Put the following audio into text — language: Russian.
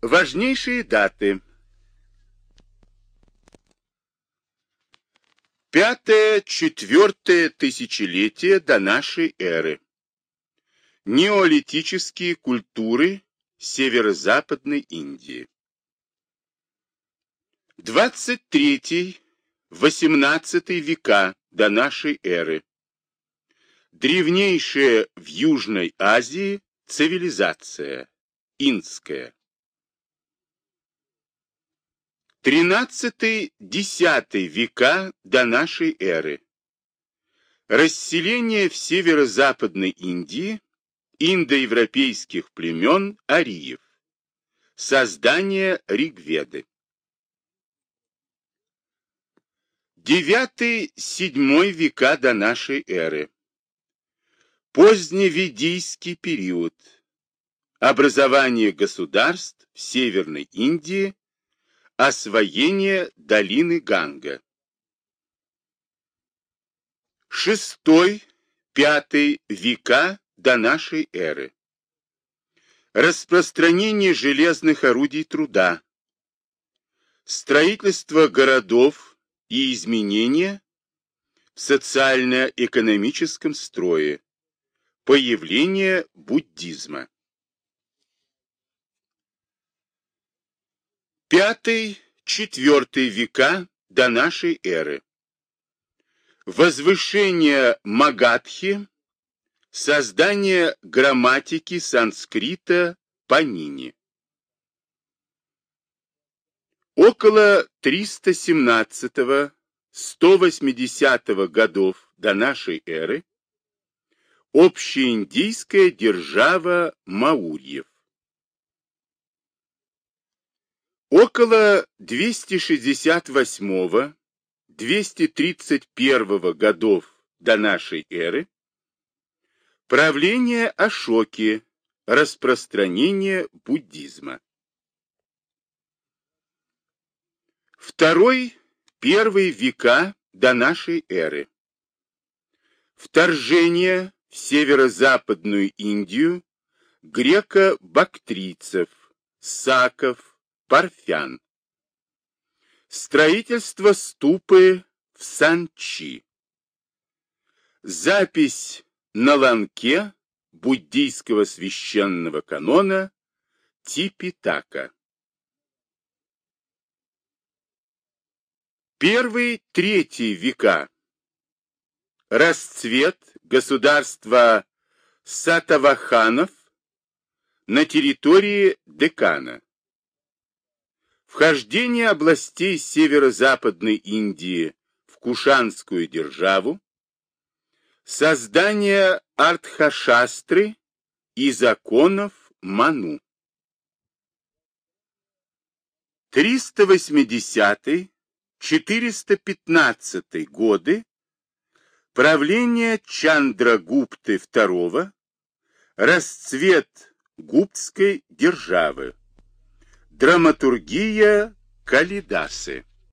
Важнейшие даты. Пятое-четвертое тысячелетие до нашей эры. Неолитические культуры северо-западной Индии. 23-18 века до нашей эры. Древнейшая в Южной Азии цивилизация, инская. 13-10 века до нашей эры. Расселение в северо-западной Индии индоевропейских племен ариев. Создание Ригведы. 9-7 века до нашей эры. Поздневедийский период. Образование государств в Северной Индии Освоение долины Ганга. Шестой-пятый века до нашей эры. Распространение железных орудий труда. Строительство городов и изменения в социально-экономическом строе. Появление буддизма. Пятый-четвертый века до нашей эры. Возвышение Магадхи, создание грамматики санскрита Панини. Около 317-180 годов до нашей эры общеиндийская держава Маурьев. Около 268-231 годов до нашей эры правление Ашоки, распространение буддизма. Второй, первый века до нашей эры. Вторжение в северо-западную Индию греко-бактрийцев, саков, Парфян. Строительство ступы в Санчи. Запись на ланке буддийского священного канона Типитака. Первый, третий века. Расцвет государства Сатаваханов на территории Декана. Вхождение областей северо-западной Индии в Кушанскую державу, создание Артхашастры и законов Ману. 380-415 годы правление Чандрагупты II, расцвет гуптской державы. Драматургия Калидасы